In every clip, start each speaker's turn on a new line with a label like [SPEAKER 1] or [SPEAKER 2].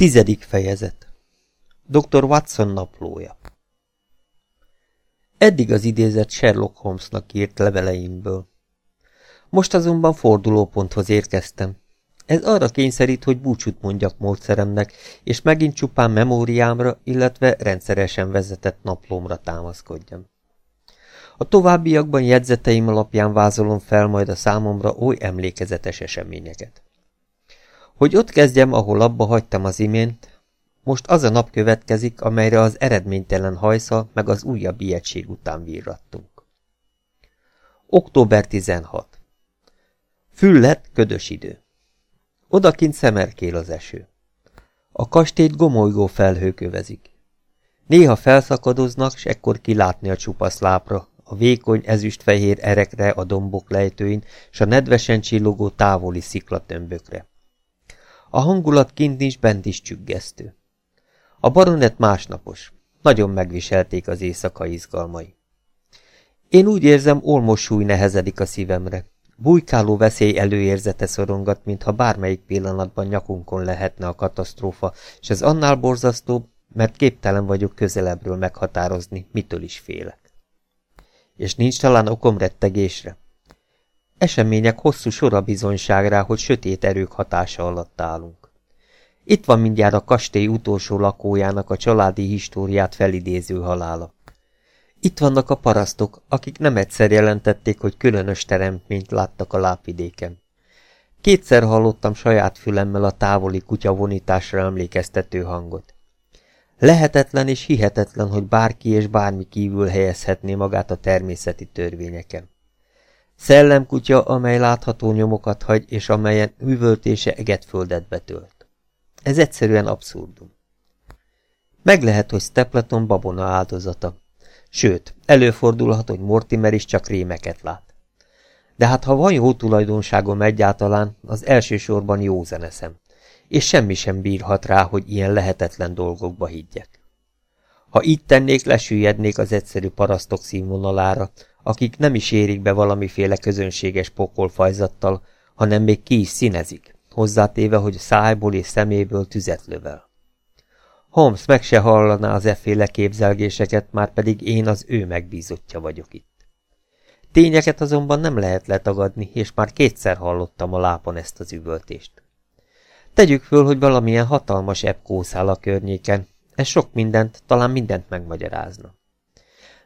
[SPEAKER 1] Tizedik fejezet Dr. Watson naplója Eddig az idézet Sherlock Holmesnak írt leveleimből. Most azonban fordulóponthoz érkeztem. Ez arra kényszerít, hogy búcsút mondjak módszeremnek, és megint csupán memóriámra, illetve rendszeresen vezetett naplómra támaszkodjam. A továbbiakban jegyzeteim alapján vázolom fel majd a számomra oly emlékezetes eseményeket. Hogy ott kezdjem, ahol abba hagytam az imént, most az a nap következik, amelyre az eredménytelen hajszal meg az újabb ijegység után virrattunk. Október 16. Füllet, ködös idő. Odakint szemerkél az eső. A kastélyt gomolygó felhők övezik. Néha felszakadoznak, s ekkor kilátni a csupasz lápra, a vékony ezüstfehér erekre a dombok lejtőin, s a nedvesen csillogó távoli sziklatömbökre. A hangulat kint is, bent is csüggesztő. A baronet másnapos. Nagyon megviselték az éjszaka izgalmai. Én úgy érzem, olmos súly nehezedik a szívemre. Bújkáló veszély előérzete szorongat, mintha bármelyik pillanatban nyakunkon lehetne a katasztrófa, és ez annál borzasztóbb, mert képtelen vagyok közelebbről meghatározni, mitől is félek. És nincs talán okom rettegésre? Események hosszú sora bizonyság rá, hogy sötét erők hatása alatt állunk. Itt van mindjárt a kastély utolsó lakójának a családi históriát felidéző halála. Itt vannak a parasztok, akik nem egyszer jelentették, hogy különös teremtményt láttak a lápvidéken. Kétszer hallottam saját fülemmel a távoli kutyavonításra emlékeztető hangot. Lehetetlen és hihetetlen, hogy bárki és bármi kívül helyezhetné magát a természeti törvényeken. Szellemkutya, amely látható nyomokat hagy, és amelyen üvöltése egetföldet betölt. Ez egyszerűen abszurdum. Meg lehet, hogy Stapleton babona áldozata. Sőt, előfordulhat, hogy Mortimer is csak rémeket lát. De hát ha van jó tulajdonságom egyáltalán, az elsősorban jó zeneszem, és semmi sem bírhat rá, hogy ilyen lehetetlen dolgokba higgyek. Ha így tennék, lesüllyednék az egyszerű parasztok színvonalára, akik nem is érik be valamiféle közönséges pokolfajzattal, hanem még ki is színezik, hozzátéve, hogy szájból és szeméből tüzet lövel. Holmes meg se hallaná az efféle képzelgéseket, már pedig én az ő megbízottja vagyok itt. Tényeket azonban nem lehet letagadni, és már kétszer hallottam a lápon ezt az üvöltést. Tegyük föl, hogy valamilyen hatalmas ebb kószál a környéken, ez sok mindent, talán mindent megmagyarázna.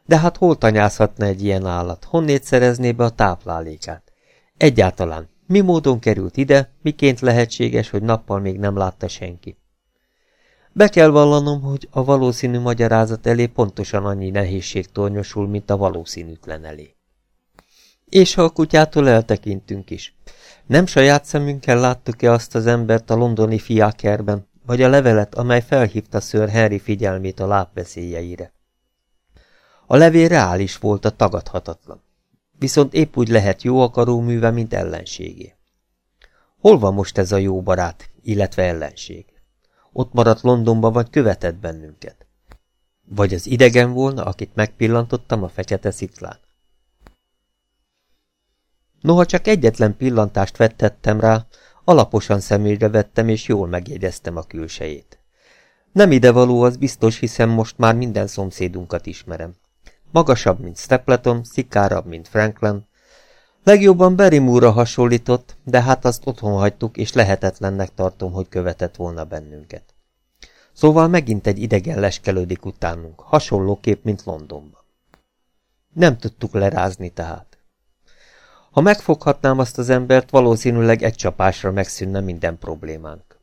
[SPEAKER 1] De hát hol tanyázhatna egy ilyen állat? Honnét szerezné be a táplálékát? Egyáltalán, mi módon került ide, miként lehetséges, hogy nappal még nem látta senki? Be kell vallanom, hogy a valószínű magyarázat elé pontosan annyi nehézség tornyosul, mint a valószínűtlen elé. És ha a kutyától eltekintünk is. Nem saját szemünkkel láttuk-e azt az embert a londoni fiákerben, vagy a levelet, amely felhívta ször Henry figyelmét a lábveszélyeire? A levél reális volt, a tagadhatatlan. Viszont épp úgy lehet jó akaró műve, mint ellenségé. Hol van most ez a jó barát, illetve ellenség? Ott maradt Londonba, vagy követett bennünket? Vagy az idegen volna, akit megpillantottam a fekete sziklán? Noha csak egyetlen pillantást vettettem rá, alaposan személyre vettem, és jól megjegyeztem a külsejét. Nem idevaló az biztos, hiszen most már minden szomszédunkat ismerem. Magasabb, mint Stapleton, szikárabb, mint Franklin. Legjobban Barrymore-ra hasonlított, de hát azt otthon hagytuk, és lehetetlennek tartom, hogy követett volna bennünket. Szóval megint egy idegen leskelődik utánunk, hasonlóképp, mint Londonban. Nem tudtuk lerázni tehát. Ha megfoghatnám azt az embert, valószínűleg egy csapásra megszűnne minden problémánk.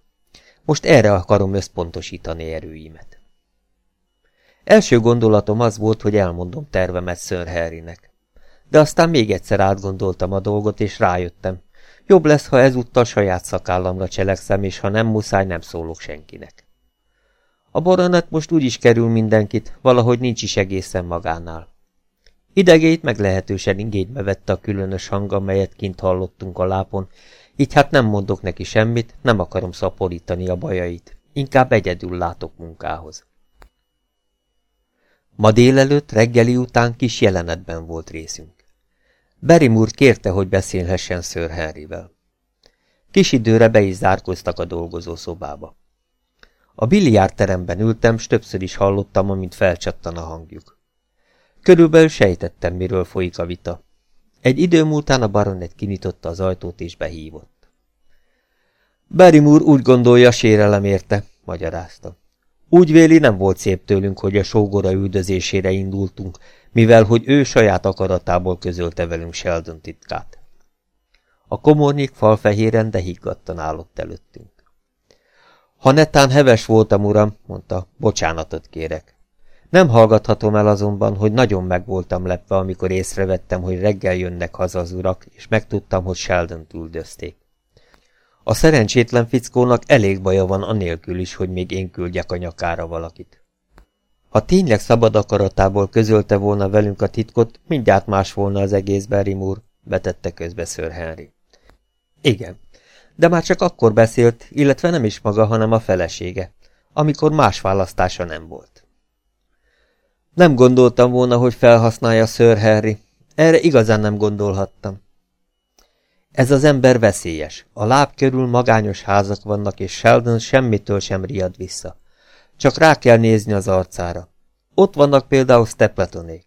[SPEAKER 1] Most erre akarom összpontosítani erőimet. Első gondolatom az volt, hogy elmondom tervemet Sir Harrynek. De aztán még egyszer átgondoltam a dolgot, és rájöttem. Jobb lesz, ha ezúttal saját szakállamra cselekszem, és ha nem muszáj, nem szólok senkinek. A boronet most úgy is kerül mindenkit, valahogy nincs is egészen magánál. Idegét meglehetősen ingédbe vette a különös hang, amelyet kint hallottunk a lápon, így hát nem mondok neki semmit, nem akarom szaporítani a bajait, inkább egyedül látok munkához. Ma délelőtt, reggeli után kis jelenetben volt részünk. Berimur kérte, hogy beszélhessen Sir Henryvel. Kis időre be is zárkoztak a dolgozó szobába. A biliárdteremben ültem, s többször is hallottam, amint felcsattan a hangjuk. Körülbelül sejtettem, miről folyik a vita. Egy idő múltán a baronet kinyitotta az ajtót és behívott. Berimúr úgy gondolja, sérelem érte, magyarázta. Úgy véli, nem volt szép tőlünk, hogy a sógora üldözésére indultunk, mivel hogy ő saját akaratából közölte velünk Sheldon titkát. A komornyik falfehéren, de higgadtan állott előttünk. Ha netán heves voltam, uram, mondta, bocsánatot kérek. Nem hallgathatom el azonban, hogy nagyon meg voltam lepve, amikor észrevettem, hogy reggel jönnek haza az urak, és megtudtam, hogy sheldon üldözték. A szerencsétlen fickónak elég baja van anélkül is, hogy még én küldjek a nyakára valakit. Ha tényleg szabad akaratából közölte volna velünk a titkot, mindjárt más volna az egész Berimúr, betette közbe Sir Henry. Igen, de már csak akkor beszélt, illetve nem is maga, hanem a felesége, amikor más választása nem volt. Nem gondoltam volna, hogy felhasználja Sir Harry. Erre igazán nem gondolhattam. Ez az ember veszélyes. A láb körül magányos házak vannak, és Sheldon semmitől sem riad vissza. Csak rá kell nézni az arcára. Ott vannak például Stepletonék.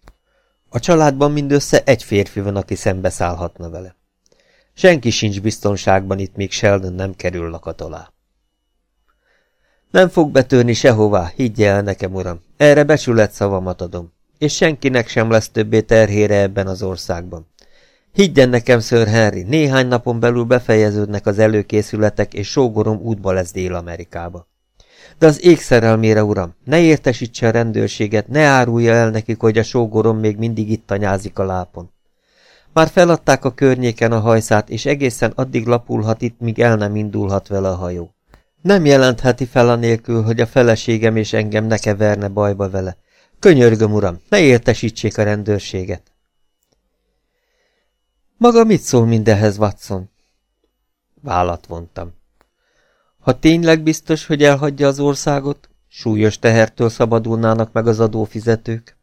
[SPEAKER 1] A családban mindössze egy férfi van, aki szembeszállhatna vele. Senki sincs biztonságban itt, míg Sheldon nem kerül lakat alá. Nem fog betörni sehová, higgye el nekem, uram. Erre becsület szavamat adom, és senkinek sem lesz többé terhére ebben az országban. Higgyen nekem, Sir Henry, néhány napon belül befejeződnek az előkészületek, és sógorom útba lesz Dél-Amerikába. De az ég szerelmére, uram, ne értesítse a rendőrséget, ne árulja el nekik, hogy a sógorom még mindig itt tanyázik a lápon. Már feladták a környéken a hajszát, és egészen addig lapulhat itt, míg el nem indulhat vele a hajó. Nem jelentheti fel anélkül, hogy a feleségem és engem ne keverne bajba vele. Könyörgöm, uram, ne értesítsék a rendőrséget. Maga mit szól mindehez, Watson? Vállat vontam. Ha tényleg biztos, hogy elhagyja az országot, súlyos tehertől szabadulnának meg az adófizetők.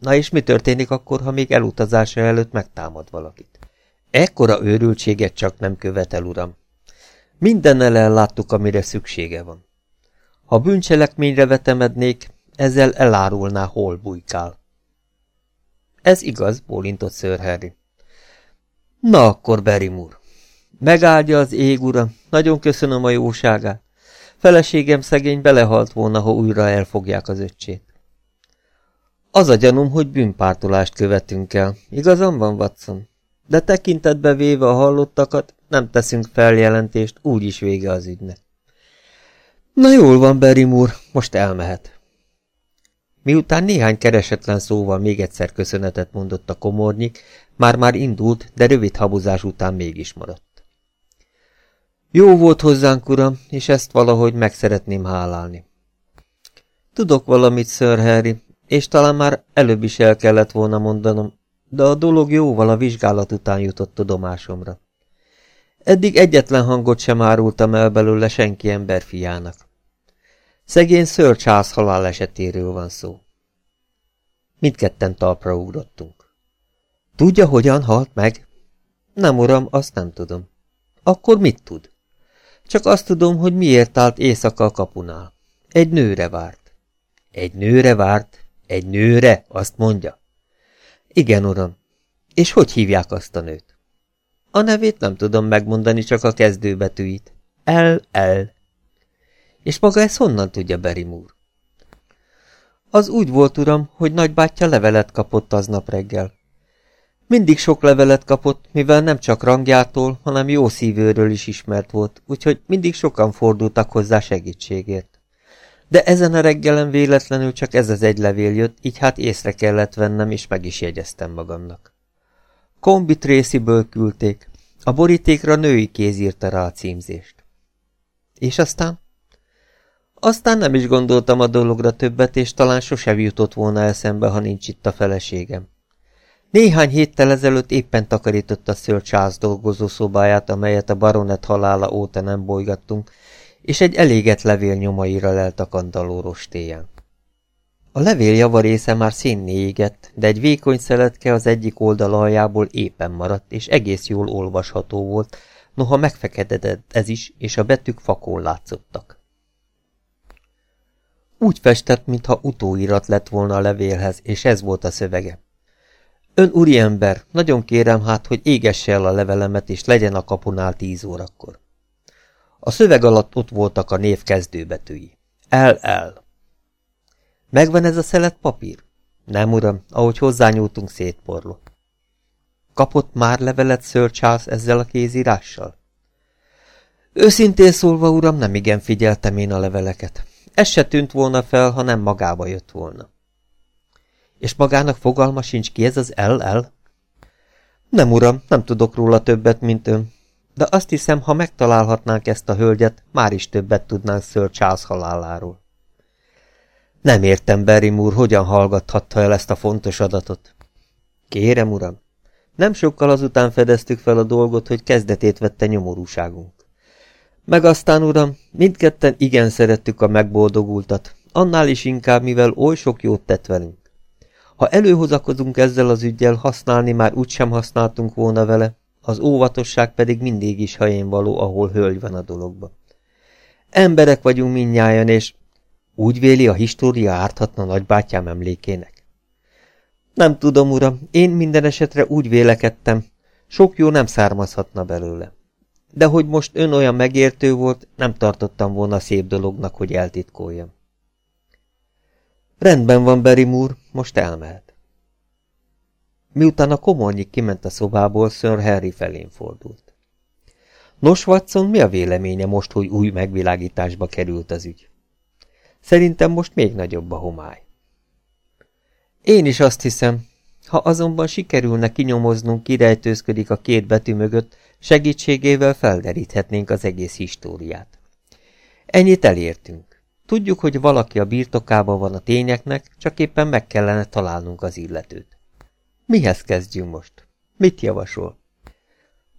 [SPEAKER 1] Na és mi történik akkor, ha még elutazása előtt megtámad valakit? Ekkora őrültséget csak nem követel, uram. Mindennel elláttuk, amire szüksége van. Ha bűncselekményre vetemednék, ezzel elárulná, hol bujkál. Ez igaz, bólintott Sir Harry. Na akkor, Berimur. Megáldja az ég, ura, nagyon köszönöm a jóságát. Feleségem szegény belehalt volna, ha újra elfogják az öccsét. Az a gyanúm, hogy bűnpártolást követünk el. Igazam van, Watson? De tekintetbe véve a hallottakat, nem teszünk feljelentést, úgyis vége az ügynek. Na jól van, Berim úr, most elmehet. Miután néhány keresetlen szóval még egyszer köszönetet mondott a komornyik, már-már indult, de rövid habozás után mégis maradt. Jó volt hozzánk, uram, és ezt valahogy meg szeretném hálálni. Tudok valamit, Sir Harry, és talán már előbb is el kellett volna mondanom, de a dolog jóval a vizsgálat után jutott tudomásomra. Eddig egyetlen hangot sem árultam el belőle senki ember fiának. Szegény Sir Charles halálesetéről van szó. Mindketten talpra ugrottunk. Tudja, hogyan halt meg? Nem, uram, azt nem tudom. Akkor mit tud? Csak azt tudom, hogy miért állt éjszaka a kapunál. Egy nőre várt. Egy nőre várt? Egy nőre? Azt mondja. Igen, uram. És hogy hívják azt a nőt? A nevét nem tudom megmondani, csak a kezdőbetűit. El-el. És maga ezt honnan tudja Berimúr? Az úgy volt, uram, hogy nagybátyja levelet kapott aznap reggel. Mindig sok levelet kapott, mivel nem csak rangjától, hanem jó szívőről is ismert volt, úgyhogy mindig sokan fordultak hozzá segítségért. De ezen a reggelen véletlenül csak ez az egy levél jött, így hát észre kellett vennem, és meg is jegyeztem magamnak. Kombi Tracy-ből küldték. A borítékra női kéz írta rá a címzést. És aztán? Aztán nem is gondoltam a dologra többet, és talán sosem jutott volna eszembe, ha nincs itt a feleségem. Néhány héttel ezelőtt éppen takarította Sir Charles dolgozószobáját, amelyet a baronet halála óta nem bolygattunk, és egy elégett levél nyomaira lelt a kandaló rostéján. A levél javarésze már színné égett, de egy vékony szeletke az egyik oldal aljából éppen maradt, és egész jól olvasható volt, noha megfeketedett ez is, és a betűk fakón látszottak. Úgy festett, mintha utóirat lett volna a levélhez, és ez volt a szövege. Ön úriember, nagyon kérem hát, hogy égesse el a levelemet, és legyen a kapunál tíz órakor. A szöveg alatt ott voltak a név kezdőbetűi. El-el. Megvan ez a szelet papír? Nem, uram, ahogy hozzányúltunk, szétporlott. Kapott már levelet Sir Charles ezzel a kézírással? Őszintén szólva, uram, nem igen figyeltem én a leveleket. Ez se tűnt volna fel, ha nem magába jött volna. És magának fogalma sincs ki ez az LL? Nem, uram, nem tudok róla többet, mint ön. De azt hiszem, ha megtalálhatnánk ezt a hölgyet, már is többet tudnánk Sir Charles haláláról. Nem értem, Barrymore, hogyan hallgathatta el ezt a fontos adatot. Kérem, uram, nem sokkal azután fedeztük fel a dolgot, hogy kezdetét vette nyomorúságunk. Meg aztán, uram, mindketten igen szerettük a megboldogultat, annál is inkább, mivel oly sok jót tett velünk. Ha előhozakozunk ezzel az ügyel, használni már úgysem használtunk volna vele, az óvatosság pedig mindig is helyén való, ahol hölgy van a dologba. Emberek vagyunk mindnyájan, és úgy véli a história árthatna nagybátyám emlékének. Nem tudom, uram, én minden esetre úgy vélekedtem, sok jó nem származhatna belőle. De hogy most ön olyan megértő volt, nem tartottam volna szép dolognak, hogy eltitkoljam. Rendben van, Berimúr, most elmehet. Miután a komornyik kiment a szobából, Sir Harry felén fordult. Nos, Watson, mi a véleménye most, hogy új megvilágításba került az ügy? Szerintem most még nagyobb a homály. Én is azt hiszem, ha azonban sikerülne kinyomoznunk, kirejtőzködik a két betű mögött, segítségével felderíthetnénk az egész históriát. Ennyit elértünk. Tudjuk, hogy valaki a birtokában van a tényeknek, csak éppen meg kellene találnunk az illetőt. Mihez kezdjünk most? Mit javasol?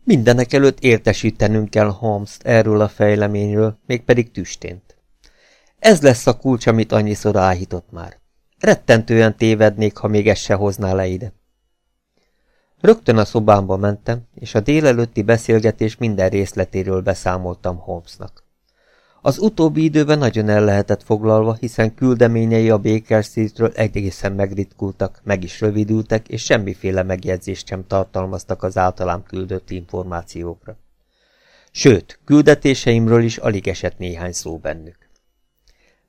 [SPEAKER 1] Mindenek előtt értesítenünk kell holmes erről a fejleményről, mégpedig tüstént. Ez lesz a kulcs, amit annyiszor áhított már. Rettentően tévednék, ha még ezt se hozná le ide. Rögtön a szobámba mentem, és a délelőtti beszélgetés minden részletéről beszámoltam Holmesnak. Az utóbbi időben nagyon el lehetett foglalva, hiszen küldeményei a Baker Streetről egészen megritkultak, meg is rövidültek, és semmiféle megjegyzést sem tartalmaztak az általám küldött információkra. Sőt, küldetéseimről is alig esett néhány szó bennük.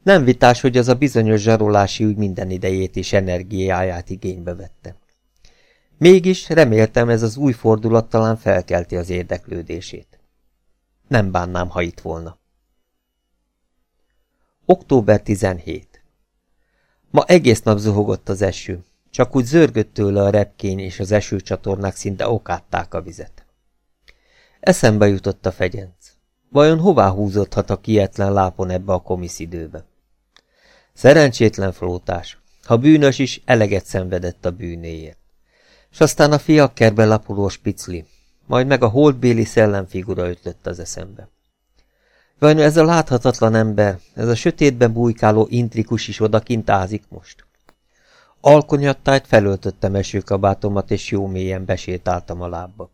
[SPEAKER 1] Nem vitás, hogy az a bizonyos zsarolási ügy minden idejét és energiáját igénybe vette. Mégis reméltem ez az új fordulat talán felkelti az érdeklődését. Nem bánnám, ha itt volna. Október 17. Ma egész nap zuhogott az eső, csak úgy zörgött tőle a repkény, és az esőcsatornák szinte okátták a vizet. Eszembe jutott a fegyenc. Vajon hová húzódhat a kietlen lápon ebbe a időbe? Szerencsétlen flótás. Ha bűnös is, eleget szenvedett a bűnéért. S aztán a fiakkerbe lapuló spicli, majd meg a holdbéli szellemfigura ötlött az eszembe. Vajon ez a láthatatlan ember, ez a sötétben bújkáló intrikus is odakint ázik most? Alkonyattájt felöltöttem esőkabátomat, és jó mélyen besétáltam a lábba.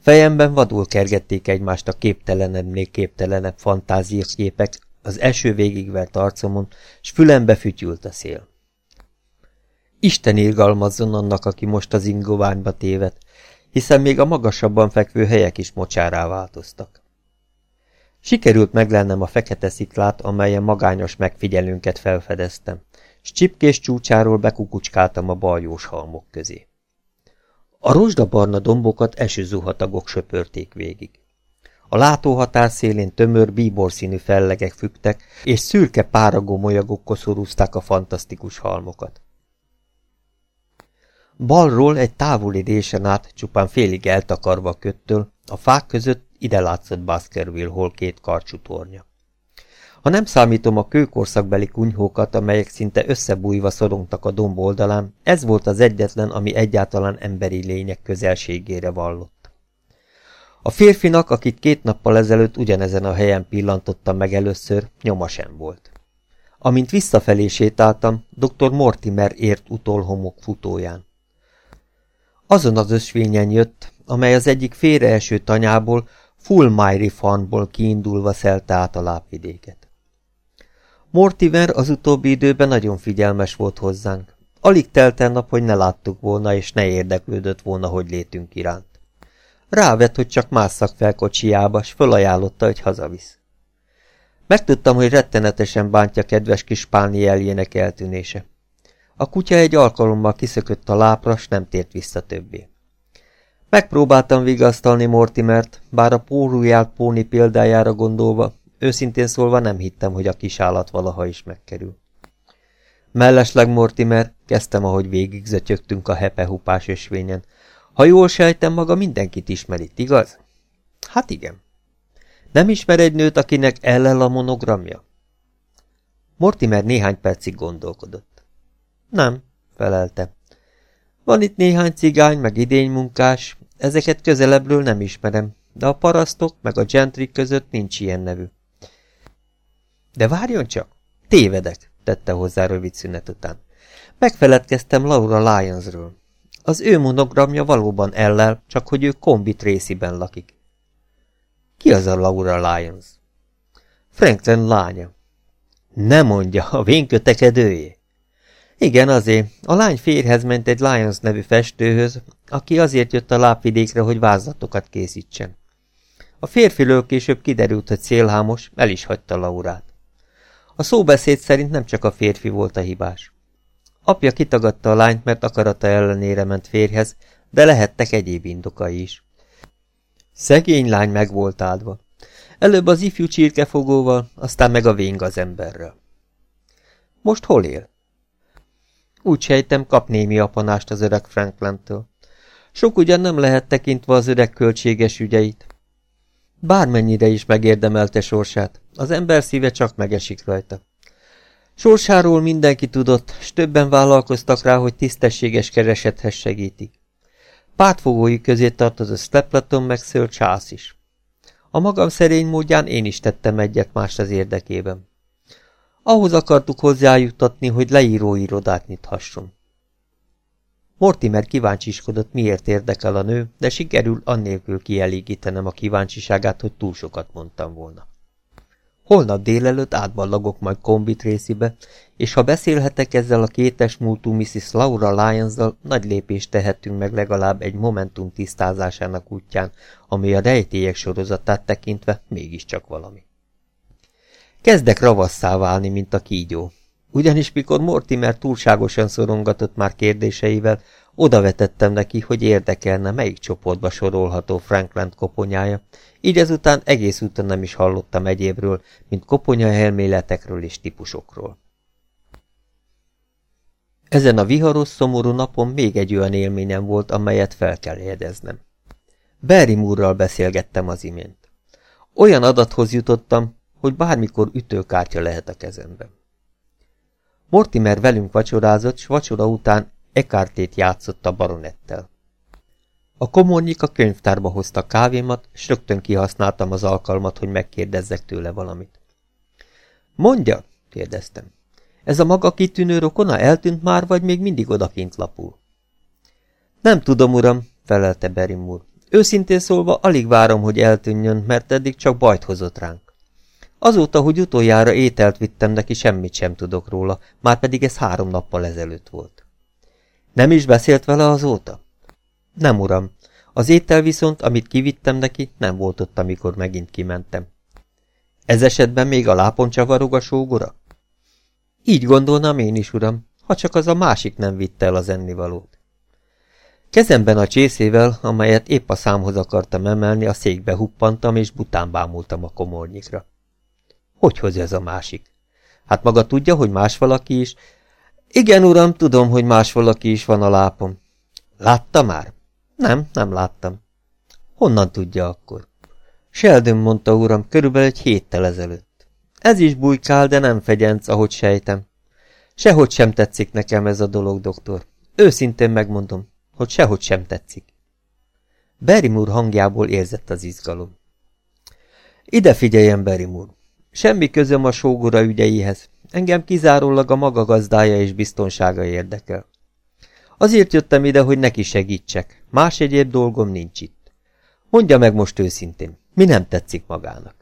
[SPEAKER 1] Fejemben vadul kergették egymást a képtelenebb, képtelenebb fantáziaképek az eső végigvert arcomon, s fülembe fütyült a szél. Isten irgalmazzon annak, aki most az ingoványba téved, hiszen még a magasabban fekvő helyek is mocsárá változtak. Sikerült meglennem a fekete sziklát, amelyen magányos megfigyelőnket felfedeztem, s csipkés csúcsáról bekukucskáltam a baljós halmok közé. A rozsdabarna dombokat esőzuhatagok söpörték végig. A látóhatár szélén tömör bíborszínű fellegek fügtek, és szürke páragó molyagok koszorúzták a fantasztikus halmokat. Balról egy távoli résen át, csupán félig eltakarva köttől, a fák között ide látszott Baskerville hol két karcsú tornya. Ha nem számítom a kőkorszakbeli kunyhókat, amelyek szinte összebújva szorongtak a domb oldalán, ez volt az egyetlen, ami egyáltalán emberi lények közelségére vallott. A férfinak, akit két nappal ezelőtt ugyanezen a helyen pillantottam meg először, nyoma sem volt. Amint visszafelé sétáltam, dr. Mortimer ért utolhomok futóján. Azon az ösvényen jött, amely az egyik félreeső tanyából, Fulmájri farmból kiindulva szelte át a lápvidéket. Mortimer az utóbbi időben nagyon figyelmes volt hozzánk. Alig telt el nap, hogy ne láttuk volna, és ne érdeklődött volna, hogy létünk iránt. Rávett, hogy csak másszak fel kocsiába, s fölajánlotta, hogy hazavisz. Megtudtam, hogy rettenetesen bántja kedves kis Pálni eljének eltűnése. A kutya egy alkalommal kiszökött a lápra, s nem tért vissza többé. Megpróbáltam vigasztalni Mortimert, bár a pórújált póni példájára gondolva, őszintén szólva nem hittem, hogy a kis állat valaha is megkerül. Mellesleg Mortimer, kezdtem, ahogy végig zötyögtünk a hepehupás ösvényen. Ha jól sejtem, maga mindenkit ismerit, igaz? Hát igen. Nem ismer egy nőt, akinek ellel a monogramja? Mortimer néhány percig gondolkodott. Nem, felelte. Van itt néhány cigány, meg idénymunkás, ezeket közelebbről nem ismerem, de a parasztok meg a gentrik között nincs ilyen nevű. De várjon csak, tévedek, tette hozzá rövid szünet után. Megfeledkeztem Laura Lyonsről. Az ő monogramja valóban ellel, csak hogy ő kombi Tracyben lakik. Ki az a Laura Lyons? Franklin lánya. Ne mondja, a vénkötekedőjé. Igen, azért. A lány férhez ment egy Lyons nevű festőhöz, aki azért jött a lápvidékre, hogy vázlatokat készítsen. A férfilől később kiderült, hogy szélhámos, el is hagyta Laurát. A szóbeszéd szerint nem csak a férfi volt a hibás. Apja kitagadta a lányt, mert akarata ellenére ment férhez, de lehettek egyéb indokai is. Szegény lány meg volt áldva. Előbb az ifjú csirkefogóval, aztán meg a véng az emberrel. Most hol él? Úgy sejtem, kap némi apanást az öreg Franklintől. Sok ugyan nem lehet tekintve az öreg költséges ügyeit. Bármennyire is megérdemelte sorsát, az ember szíve csak megesik rajta. Sorsáról mindenki tudott, s többen vállalkoztak rá, hogy tisztességes keresethez segítik. Pártfogói közé tartozott Stapleton meg Sir Charles is. A magam szerény módján én is tettem egyet más az érdekében. Ahhoz akartuk hozzájutatni, hogy leíróirodát nyithasson. Mortimer kíváncsiskodott, miért érdekel a nő, de sikerül annélkül kielégítenem a kíváncsiságát, hogy túl sokat mondtam volna. Holnap délelőtt átballagok majd kombit részibe, és ha beszélhetek ezzel a kétes múltú Mrs. Laura lyons nagy lépést tehetünk meg legalább egy momentum tisztázásának útján, ami a rejtélyek sorozatát tekintve mégiscsak valami. Kezdek ravasszá válni, mint a kígyó. Ugyanis mikor Mortimer túlságosan szorongatott már kérdéseivel, odavetettem neki, hogy érdekelne, melyik csoportba sorolható Frankland koponyája, így ezután egész úton nem is hallottam egyébről, mint koponya elméletekről és típusokról. Ezen a viharos, szomorú napon még egy olyan élményem volt, amelyet fel kell jegyeznem. Barry Moore-ral beszélgettem az imént. Olyan adathoz jutottam, hogy bármikor ütőkártya lehet a kezemben. Mortimer velünk vacsorázott, s vacsora után ekártét játszott a baronettel. A komornyik a könyvtárba hozta kávémat, s rögtön kihasználtam az alkalmat, hogy megkérdezzek tőle valamit. Mondja, kérdeztem. Ez a maga kitűnő rokona eltűnt már, vagy még mindig odakint lapul? Nem tudom, uram, felelte Berimur. Őszintén szólva alig várom, hogy eltűnjön, mert eddig csak bajt hozott ránk. Azóta, hogy utoljára ételt vittem neki, semmit sem tudok róla, már pedig ez három nappal ezelőtt volt. Nem is beszélt vele azóta? Nem, uram. Az étel viszont, amit kivittem neki, nem volt ott, amikor megint kimentem. Ez esetben még a lápon csavarog a sógora? Így gondolnám én is, uram, ha csak az a másik nem vitte el az ennivalót. Kezemben a csészével, amelyet épp a számhoz akartam emelni, a székbe huppantam, és bután bámultam a komornyikra. Hogy hozja ez a másik? Hát maga tudja, hogy más valaki is? Igen, uram, tudom, hogy más valaki is van a lápom. Látta már? Nem, nem láttam. Honnan tudja akkor? Sheldon mondta, uram, körülbelül egy héttel ezelőtt. Ez is bujkál, de nem fegyenc, ahogy sejtem. Sehogy sem tetszik nekem ez a dolog, doktor. Őszintén megmondom, hogy sehogy sem tetszik. Berimur hangjából érzett az izgalom. Ide figyeljen, Berimur. Semmi közöm a sógora ügyeihez. Engem kizárólag a maga gazdája és biztonsága érdekel. Azért jöttem ide, hogy neki segítsek. Más egyéb dolgom nincs itt. Mondja meg most őszintén, mi nem tetszik magának?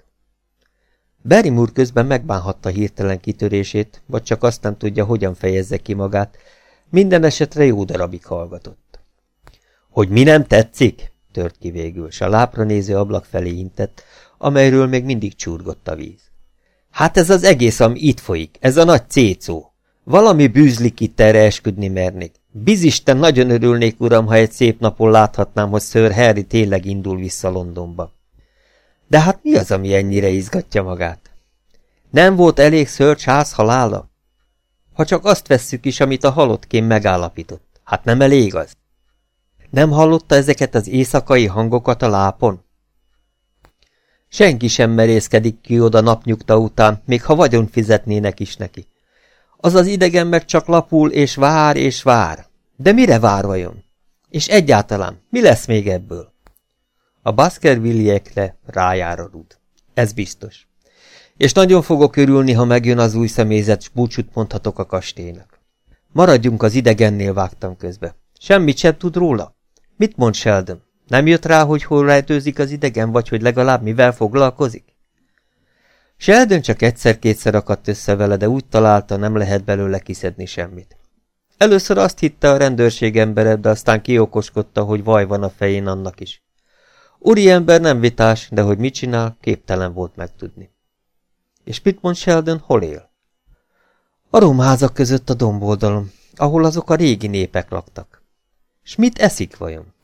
[SPEAKER 1] Barrymore közben megbánhatta hirtelen kitörését, vagy csak azt nem tudja, hogyan fejezze ki magát. Minden esetre jó darabig hallgatott. Hogy mi nem tetszik? tört ki végül, s a lápra néző ablak felé intett, amelyről még mindig csurgott a víz. Hát ez az egész, ami itt folyik, ez a nagy cécó. Valami bűzlik itt erre esküdni mernék. Bizisten nagyon örülnék, uram, ha egy szép napon láthatnám, hogy Sir Harry tényleg indul vissza Londonba. De hát mi az, ami ennyire izgatja magát? Nem volt elég Sir Charles halála? Ha csak azt vesszük is, amit a halottkén megállapított, hát nem elég az? Nem hallotta ezeket az éjszakai hangokat a lápon? Senki sem merészkedik ki oda napnyugta után, még ha vagyon fizetnének is neki. Az az idegen meg csak lapul, és vár, és vár. De mire vár vajon? És egyáltalán, mi lesz még ebből? A Baskervilliekre rájár a rúd. Ez biztos. És nagyon fogok örülni, ha megjön az új személyzet, s búcsút mondhatok a kastélynak. Maradjunk az idegennél, vágtam közbe. Semmit sem tud róla? Mit mond Sheldon? Nem jött rá, hogy hol rejtőzik az idegen, vagy hogy legalább mivel foglalkozik? Sheldon csak egyszer-kétszer akadt össze vele, de úgy találta, nem lehet belőle kiszedni semmit. Először azt hitte a rendőrség embere, de aztán kiokoskodta, hogy vaj van a fején annak is. Uri ember nem vitás, de hogy mit csinál, képtelen volt megtudni. És mit mond Sheldon, hol él? A romházak között a domboldalon, ahol azok a régi népek laktak. S mit eszik vajon?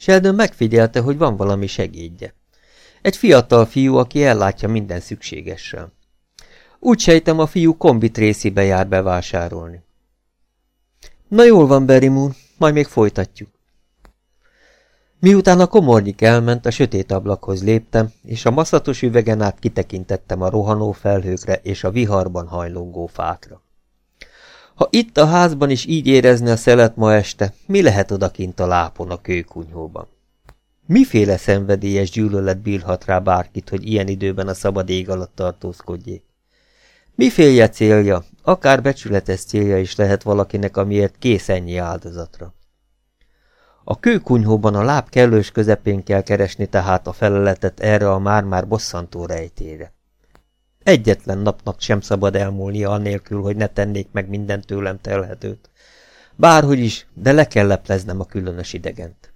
[SPEAKER 1] Sheldon megfigyelte, hogy van valami segédje. Egy fiatal fiú, aki ellátja minden szükségessel. Úgy sejtem, a fiú kombit részébe jár bevásárolni. Na jól van, Berimúr, majd még folytatjuk. Miután a komornyik elment, a sötét ablakhoz léptem, és a maszatos üvegen át kitekintettem a rohanó felhőkre és a viharban hajlongó fákra. Ha itt a házban is így érezni a szelet ma este, mi lehet odakint a lápon a kőkunyhóban? Miféle szenvedélyes gyűlölet bírhat rá bárkit, hogy ilyen időben a szabad ég alatt tartózkodjék? Miféle célja, akár becsületes célja is lehet valakinek, amiért kész ennyi áldozatra? A kőkunyhóban a láb kellős közepén kell keresni tehát a feleletet erre a már-már bosszantó rejtére. Egyetlen napnak sem szabad elmúlnia anélkül, hogy ne tennék meg minden tőlem telhetőt. Bárhogy is, de le kell lepleznem a különös idegent.